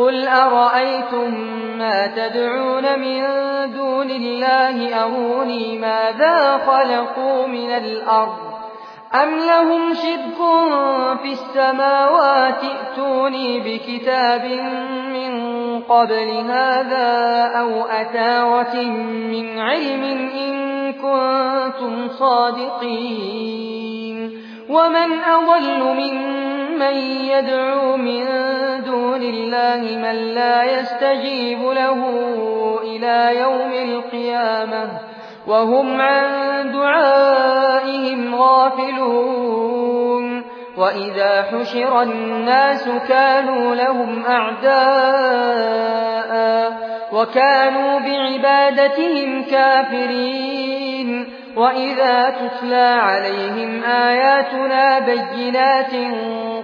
قل أرأيتم ما تدعون من دون الله أروني ماذا خلقوا من الأرض أم لهم شرك في السماوات ائتوني بكتاب من قبل هذا أو أتاوة من علم إن كنتم صادقين ومن أضل ممن يدعو من دون الله من لا يستجيب له إلى يوم القيامة وهم عن دعائهم غافلون وإذا حشر الناس كانوا لهم أعداء وكانوا بعبادتهم كافرين وإذا تتلى عليهم آياتنا بينات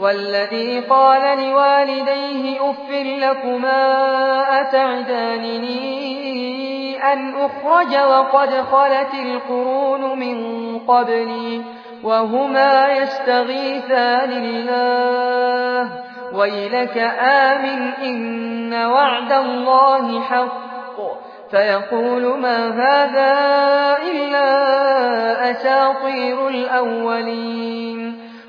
والذي قال لوالديه أفر لكما أتعدانني أن أخرج وقد خلت القرون من قبلي وهما يستغيثان الله. ويلك آمن إن وعد الله حق. فيقول ما هذا إلا أساطير الأولين.